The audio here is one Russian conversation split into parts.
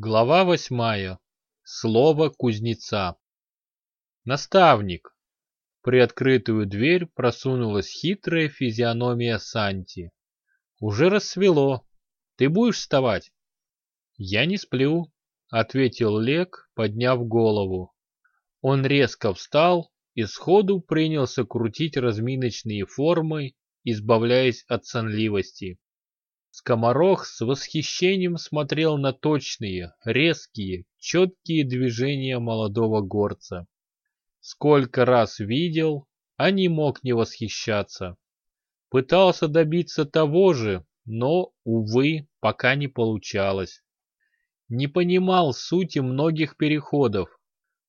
Глава восьмая. Слово кузнеца. Наставник. Приоткрытую дверь просунулась хитрая физиономия Санти. Уже рассвело. Ты будешь вставать? Я не сплю, ответил Лек, подняв голову. Он резко встал и сходу принялся крутить разминочные формы, избавляясь от сонливости. Скоморох с восхищением смотрел на точные, резкие, четкие движения молодого горца. Сколько раз видел, а не мог не восхищаться. Пытался добиться того же, но, увы, пока не получалось. Не понимал сути многих переходов,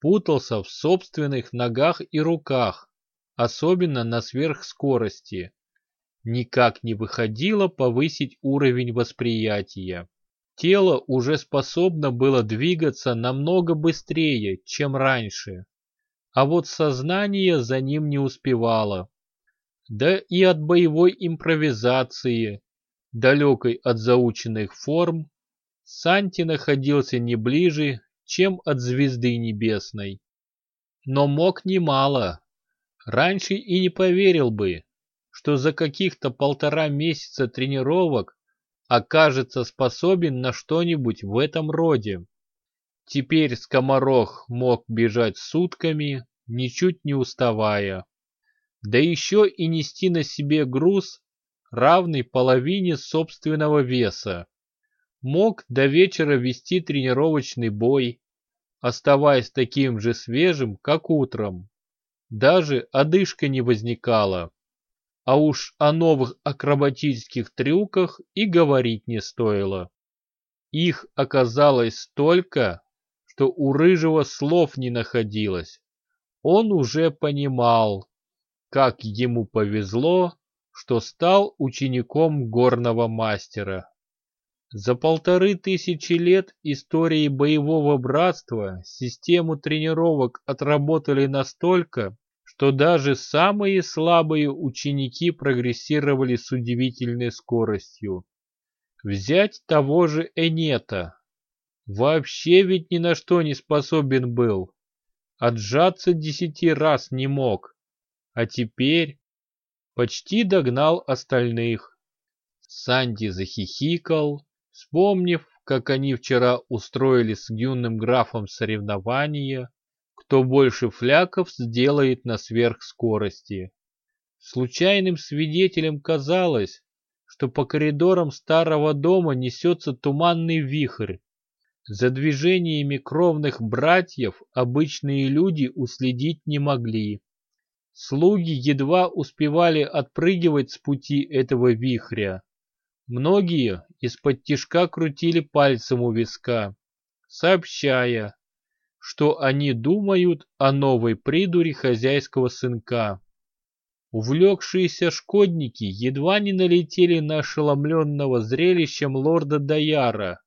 путался в собственных ногах и руках, особенно на сверхскорости никак не выходило повысить уровень восприятия. Тело уже способно было двигаться намного быстрее, чем раньше, а вот сознание за ним не успевало. Да и от боевой импровизации, далекой от заученных форм, Санти находился не ближе, чем от звезды небесной. Но мог немало. Раньше и не поверил бы, что за каких-то полтора месяца тренировок окажется способен на что-нибудь в этом роде. Теперь скоморох мог бежать сутками, ничуть не уставая. Да еще и нести на себе груз, равный половине собственного веса. Мог до вечера вести тренировочный бой, оставаясь таким же свежим, как утром. Даже одышка не возникала а уж о новых акробатических трюках и говорить не стоило. Их оказалось столько, что у Рыжего слов не находилось. Он уже понимал, как ему повезло, что стал учеником горного мастера. За полторы тысячи лет истории боевого братства систему тренировок отработали настолько, что даже самые слабые ученики прогрессировали с удивительной скоростью. Взять того же Энета. Вообще ведь ни на что не способен был. Отжаться десяти раз не мог. А теперь почти догнал остальных. Санди захихикал, вспомнив, как они вчера устроили с юным графом соревнования, кто больше фляков сделает на сверхскорости. Случайным свидетелем казалось, что по коридорам старого дома несется туманный вихрь. За движениями кровных братьев обычные люди уследить не могли. Слуги едва успевали отпрыгивать с пути этого вихря. Многие из-под тишка крутили пальцем у виска, сообщая, что они думают о новой придуре хозяйского сынка. Увлекшиеся шкодники едва не налетели на ошеломленного зрелищем лорда Даяра.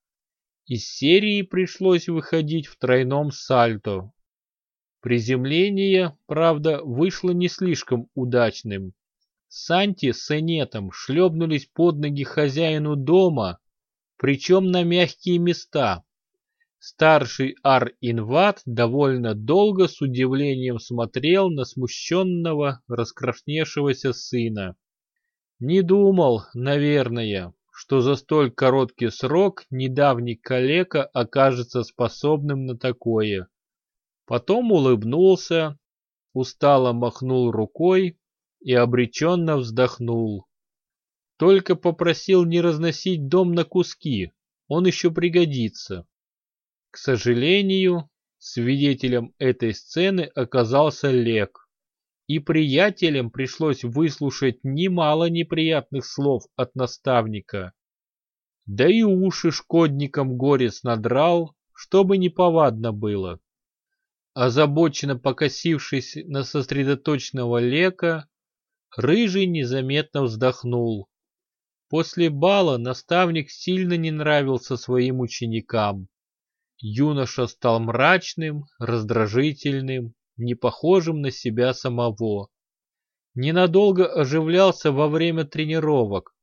Из серии пришлось выходить в тройном сальто. Приземление, правда, вышло не слишком удачным. Санти с Энетом шлепнулись под ноги хозяину дома, причем на мягкие места, Старший Ар-Инват довольно долго с удивлением смотрел на смущенного, раскрасневшегося сына. Не думал, наверное, что за столь короткий срок недавний калека окажется способным на такое. Потом улыбнулся, устало махнул рукой и обреченно вздохнул. Только попросил не разносить дом на куски, он еще пригодится. К сожалению, свидетелем этой сцены оказался Лек, и приятелям пришлось выслушать немало неприятных слов от наставника. Да и уши шкодникам горец надрал, чтобы неповадно было. Озабоченно покосившись на сосредоточенного Лека, Рыжий незаметно вздохнул. После бала наставник сильно не нравился своим ученикам. Юноша стал мрачным, раздражительным, не похожим на себя самого. Ненадолго оживлялся во время тренировок,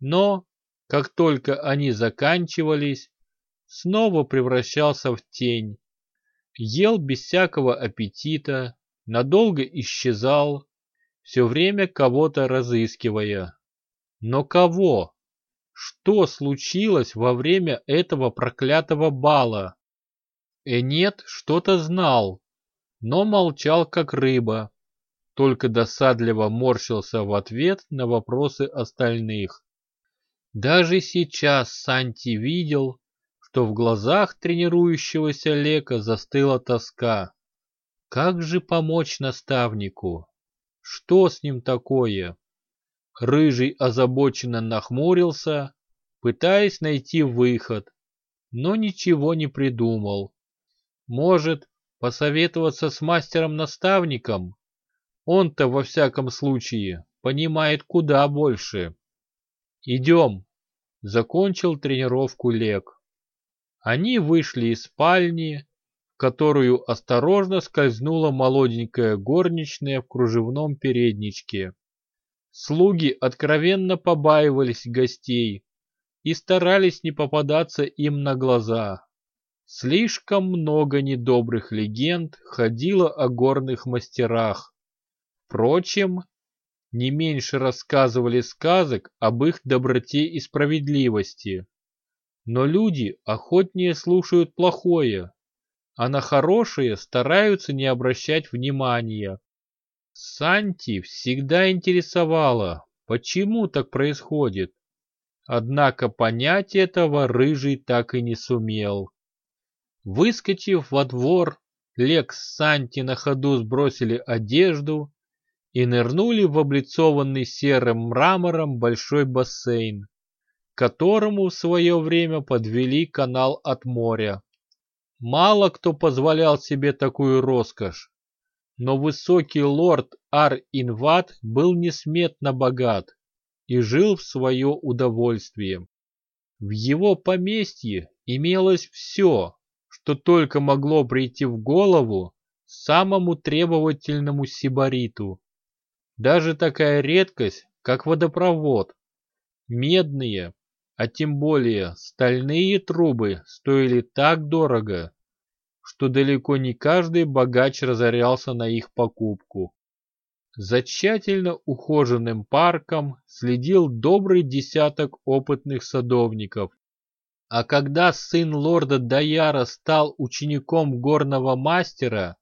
но, как только они заканчивались, снова превращался в тень. Ел без всякого аппетита, надолго исчезал, все время кого-то разыскивая. Но кого? Что случилось во время этого проклятого бала? Энет что-то знал, но молчал как рыба, только досадливо морщился в ответ на вопросы остальных. Даже сейчас Санти видел, что в глазах тренирующегося Лека застыла тоска. Как же помочь наставнику? Что с ним такое? Рыжий озабоченно нахмурился, пытаясь найти выход, но ничего не придумал. Может, посоветоваться с мастером-наставником? Он-то, во всяком случае, понимает куда больше. «Идем!» — закончил тренировку Лек. Они вышли из спальни, в которую осторожно скользнула молоденькая горничная в кружевном передничке. Слуги откровенно побаивались гостей и старались не попадаться им на глаза. Слишком много недобрых легенд ходило о горных мастерах. Впрочем, не меньше рассказывали сказок об их доброте и справедливости. Но люди охотнее слушают плохое, а на хорошее стараются не обращать внимания. Санти всегда интересовало, почему так происходит. Однако понять этого Рыжий так и не сумел. Выскочив во двор, Лекс с Санти на ходу сбросили одежду и нырнули в облицованный серым мрамором большой бассейн, которому в свое время подвели канал от моря. Мало кто позволял себе такую роскошь, но высокий лорд Ар-Инват был несметно богат и жил в свое удовольствие. В его поместье имелось все, что только могло прийти в голову самому требовательному сибариту. Даже такая редкость, как водопровод. Медные, а тем более стальные трубы стоили так дорого, что далеко не каждый богач разорялся на их покупку. За тщательно ухоженным парком следил добрый десяток опытных садовников. А когда сын лорда Даяра стал учеником горного мастера,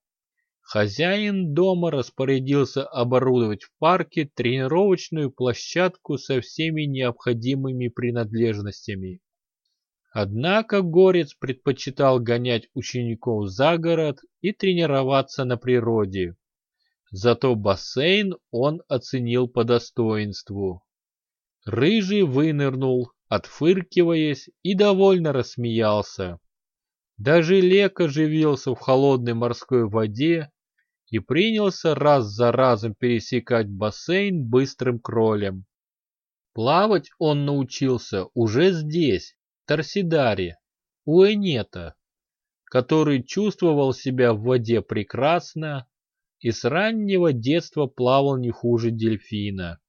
хозяин дома распорядился оборудовать в парке тренировочную площадку со всеми необходимыми принадлежностями. Однако Горец предпочитал гонять учеников за город и тренироваться на природе. Зато бассейн он оценил по достоинству. Рыжий вынырнул, отфыркиваясь, и довольно рассмеялся. Даже Лек оживился в холодной морской воде и принялся раз за разом пересекать бассейн быстрым кролем. Плавать он научился уже здесь, Торсидаре, у Энета, который чувствовал себя в воде прекрасно и с раннего детства плавал не хуже дельфина.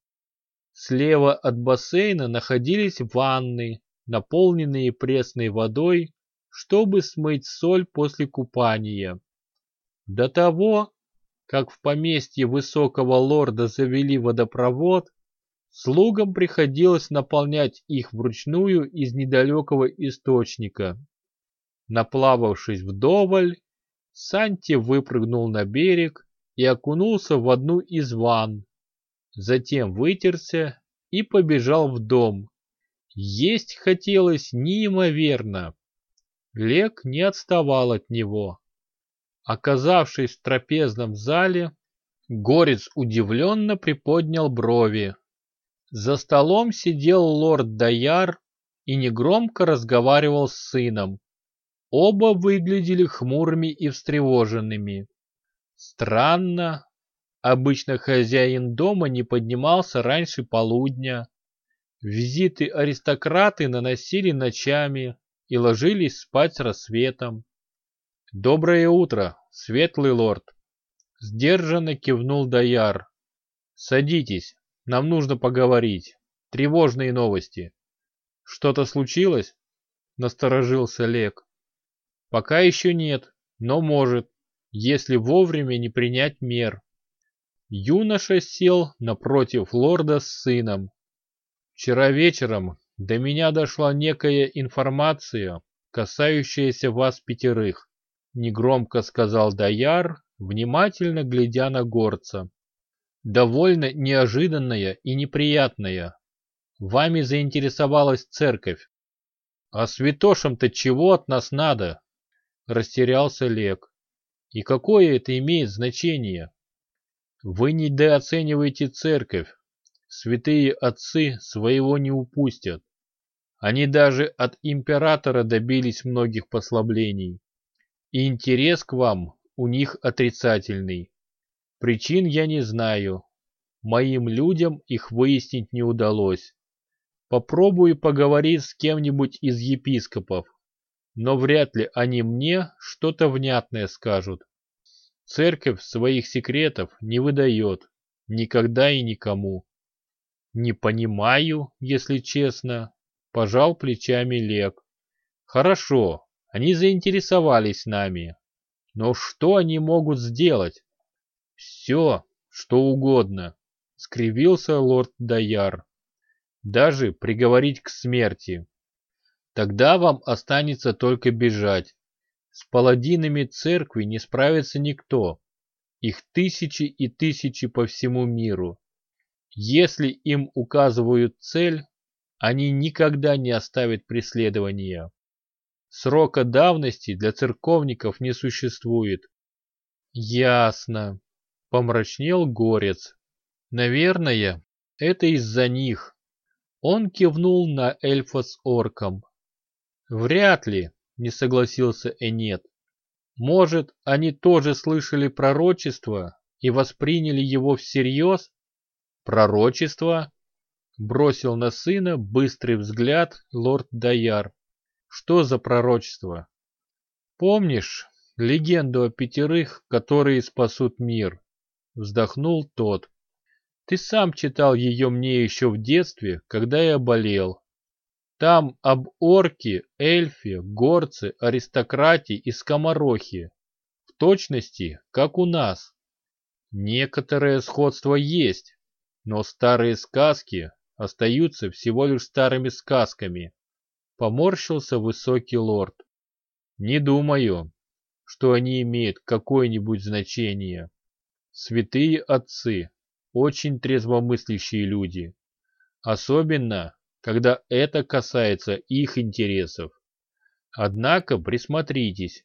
Слева от бассейна находились ванны, наполненные пресной водой, чтобы смыть соль после купания. До того, как в поместье высокого лорда завели водопровод, Слугам приходилось наполнять их вручную из недалекого источника. Наплававшись вдоволь, Санти выпрыгнул на берег и окунулся в одну из ванн. Затем вытерся и побежал в дом. Есть хотелось неимоверно. Лек не отставал от него. Оказавшись в трапезном зале, Горец удивленно приподнял брови. За столом сидел лорд Даяр и негромко разговаривал с сыном. Оба выглядели хмурыми и встревоженными. Странно. Обычно хозяин дома не поднимался раньше полудня. Визиты аристократы наносили ночами и ложились спать с рассветом. «Доброе утро, светлый лорд!» Сдержанно кивнул Даяр. «Садитесь, нам нужно поговорить. Тревожные новости. Что-то случилось? насторожился Лек. Пока еще нет, но может, если вовремя не принять мер. Юноша сел напротив лорда с сыном. Вчера вечером до меня дошла некая информация, касающаяся вас пятерых, негромко сказал Даяр, внимательно глядя на горца. Довольно неожиданная и неприятная. Вами заинтересовалась церковь. А святошам-то чего от нас надо? Растерялся Лек. И какое это имеет значение? Вы недооцениваете церковь. Святые отцы своего не упустят. Они даже от императора добились многих послаблений. И интерес к вам у них отрицательный. Причин я не знаю. Моим людям их выяснить не удалось. Попробую поговорить с кем-нибудь из епископов, но вряд ли они мне что-то внятное скажут. Церковь своих секретов не выдает, никогда и никому. Не понимаю, если честно, пожал плечами Лек. Хорошо, они заинтересовались нами, но что они могут сделать? Все, что угодно, скривился лорд Даяр. Даже приговорить к смерти. Тогда вам останется только бежать. С паладинами церкви не справится никто. Их тысячи и тысячи по всему миру. Если им указывают цель, они никогда не оставят преследования. Срока давности для церковников не существует. Ясно. Помрачнел горец. Наверное, это из-за них. Он кивнул на эльфа с орком. Вряд ли, не согласился Энет. Может, они тоже слышали пророчество и восприняли его всерьез? Пророчество? Бросил на сына быстрый взгляд лорд Даяр. Что за пророчество? Помнишь легенду о пятерых, которые спасут мир? Вздохнул тот. Ты сам читал ее мне еще в детстве, когда я болел. Там об орке, эльфе, горце, аристократе и скоморохе. В точности, как у нас. Некоторое сходство есть, но старые сказки остаются всего лишь старыми сказками. Поморщился высокий лорд. Не думаю, что они имеют какое-нибудь значение. Святые отцы, очень трезвомыслящие люди. Особенно, когда это касается их интересов. Однако присмотритесь.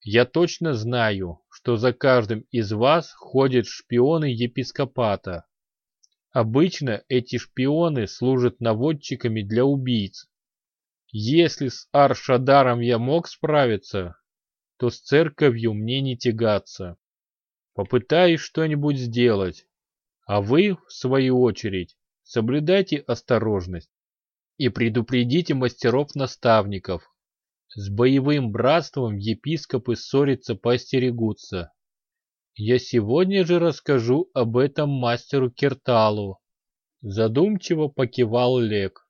Я точно знаю, что за каждым из вас ходят шпионы епископата. Обычно эти шпионы служат наводчиками для убийц. Если с Аршадаром я мог справиться, то с церковью мне не тягаться. Попытаюсь что-нибудь сделать, а вы, в свою очередь, соблюдайте осторожность и предупредите мастеров-наставников. С боевым братством епископы ссориться постерегутся. Я сегодня же расскажу об этом мастеру Керталу. Задумчиво покивал Лек.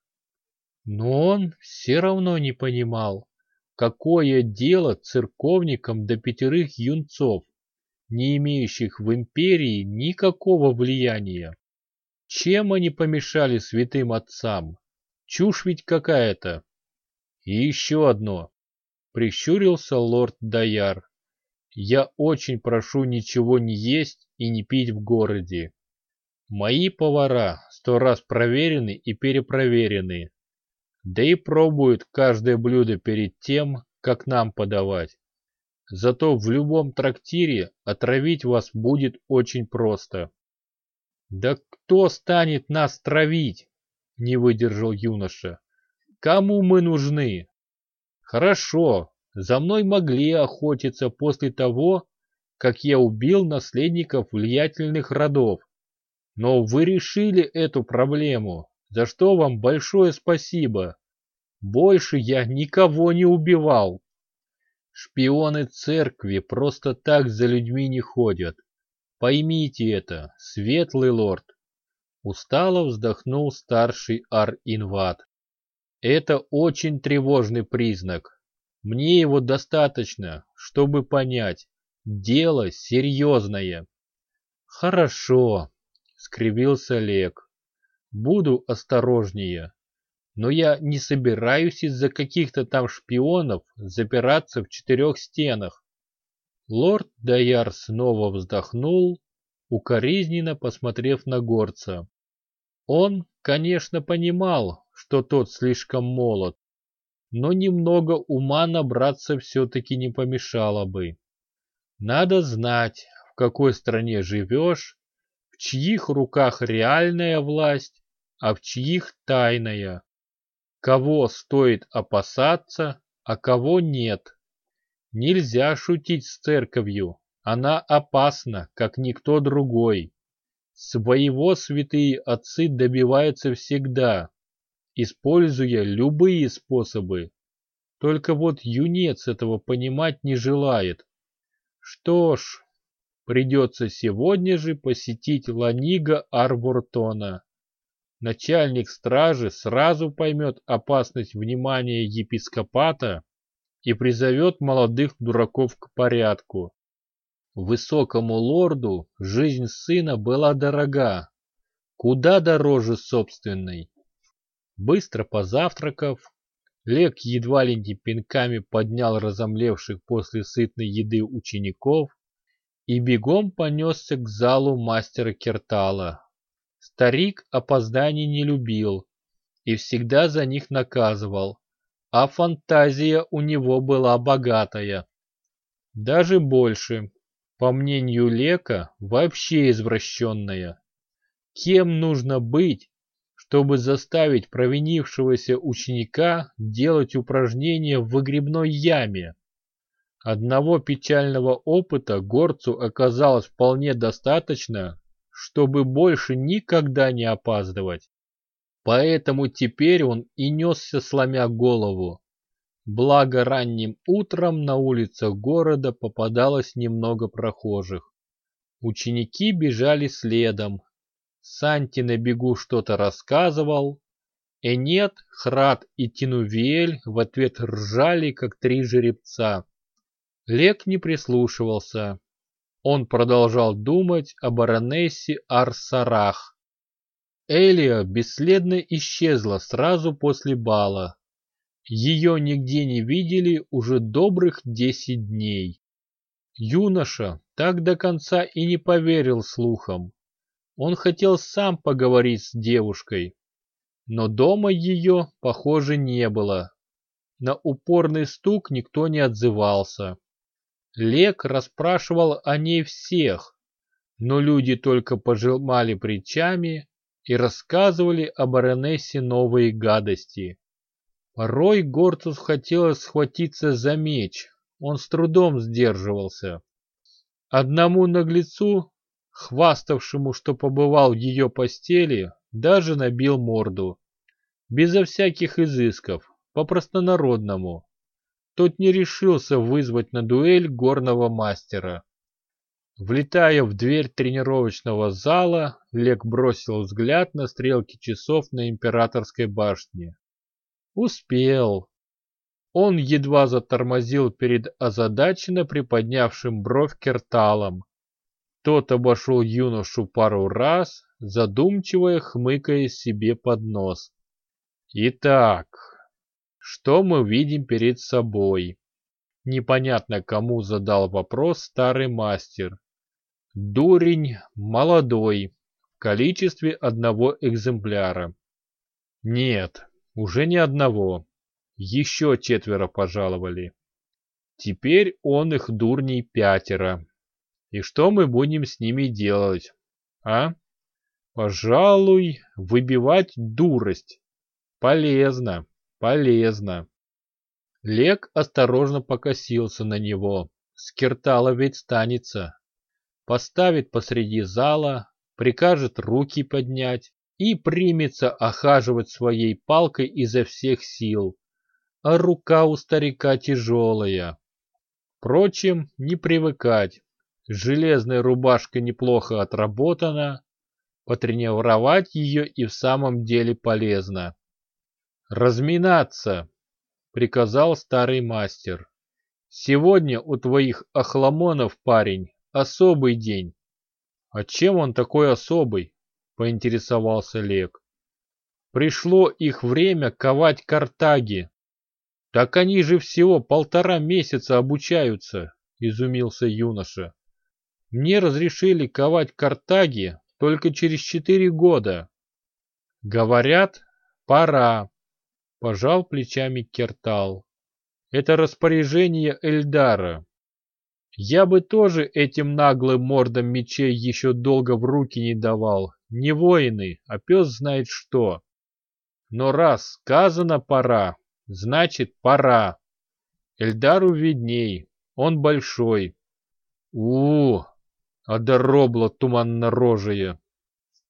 Но он все равно не понимал, какое дело церковникам до пятерых юнцов, не имеющих в империи никакого влияния. Чем они помешали святым отцам? Чушь ведь какая-то. И еще одно. Прищурился лорд Даяр. Я очень прошу ничего не есть и не пить в городе. Мои повара сто раз проверены и перепроверены. Да и пробуют каждое блюдо перед тем, как нам подавать. Зато в любом трактире отравить вас будет очень просто. Да кто станет нас травить? не выдержал юноша. Кому мы нужны? Хорошо, за мной могли охотиться после того, как я убил наследников влиятельных родов. Но вы решили эту проблему, за что вам большое спасибо. Больше я никого не убивал. Шпионы церкви просто так за людьми не ходят. Поймите это, светлый лорд. Устало вздохнул старший Ар-Инват. Это очень тревожный признак. Мне его достаточно, чтобы понять. Дело серьезное. Хорошо, скривился Олег. Буду осторожнее. Но я не собираюсь из-за каких-то там шпионов запираться в четырех стенах. Лорд Даяр снова вздохнул, укоризненно посмотрев на горца. Он, конечно, понимал, что тот слишком молод, но немного ума набраться все-таки не помешало бы. Надо знать, в какой стране живешь, в чьих руках реальная власть, а в чьих тайная. Кого стоит опасаться, а кого нет. Нельзя шутить с церковью, она опасна, как никто другой. Своего святые отцы добиваются всегда, используя любые способы. Только вот юнец этого понимать не желает. Что ж, придется сегодня же посетить Ланига Арбуртона начальник стражи сразу поймет опасность внимания епископата и призовет молодых дураков к порядку. Высокому лорду жизнь сына была дорога, куда дороже собственной. Быстро позавтракав, Лек едва ли не пинками поднял разомлевших после сытной еды учеников и бегом понесся к залу мастера Кертала, Старик опозданий не любил и всегда за них наказывал, а фантазия у него была богатая. Даже больше, по мнению Лека, вообще извращенная. Кем нужно быть, чтобы заставить провинившегося ученика делать упражнения в выгребной яме? Одного печального опыта горцу оказалось вполне достаточно, чтобы больше никогда не опаздывать. Поэтому теперь он и несся, сломя голову. Благо ранним утром на улицах города попадалось немного прохожих. Ученики бежали следом. Санти на бегу что-то рассказывал. Энет, Храд и Тинувель в ответ ржали, как три жеребца. Лек не прислушивался. Он продолжал думать о баронессе Арсарах. Элия бесследно исчезла сразу после бала. Ее нигде не видели уже добрых десять дней. Юноша так до конца и не поверил слухам. Он хотел сам поговорить с девушкой, но дома ее, похоже, не было. На упорный стук никто не отзывался. Лек расспрашивал о ней всех, но люди только пожимали плечами и рассказывали о баронессе новые гадости. Порой Гортус хотелось схватиться за меч, он с трудом сдерживался. Одному наглецу, хваставшему, что побывал в ее постели, даже набил морду. Безо всяких изысков, по-простонародному тот не решился вызвать на дуэль горного мастера. Влетая в дверь тренировочного зала, Лек бросил взгляд на стрелки часов на императорской башне. Успел. Он едва затормозил перед озадаченно приподнявшим бровь керталом. Тот обошел юношу пару раз, задумчиво хмыкая себе под нос. Итак, что мы видим перед собой? Непонятно кому задал вопрос старый мастер. Дурень молодой, в количестве одного экземпляра. Нет, уже не одного. Еще четверо пожаловали. Теперь он их дурней пятеро. И что мы будем с ними делать, а? Пожалуй, выбивать дурость. Полезно. Полезно. Лек осторожно покосился на него. Скиртала ведь станется. Поставит посреди зала, прикажет руки поднять и примется охаживать своей палкой изо всех сил. А рука у старика тяжелая. Впрочем, не привыкать. Железная рубашка неплохо отработана. Потренировать ее и в самом деле полезно. «Разминаться!» — приказал старый мастер. «Сегодня у твоих охламонов, парень, особый день». «А чем он такой особый?» — поинтересовался Лек. «Пришло их время ковать картаги». «Так они же всего полтора месяца обучаются», — изумился юноша. «Мне разрешили ковать картаги только через четыре года». «Говорят, пора», — пожал плечами Кертал. «Это распоряжение Эльдара. Я бы тоже этим наглым мордам мечей еще долго в руки не давал. Не воины, а пес знает что. Но раз сказано пора, значит пора. Эльдару видней, он большой. у, -у, -у одоробла туманно-рожая.